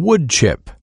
Wood chip.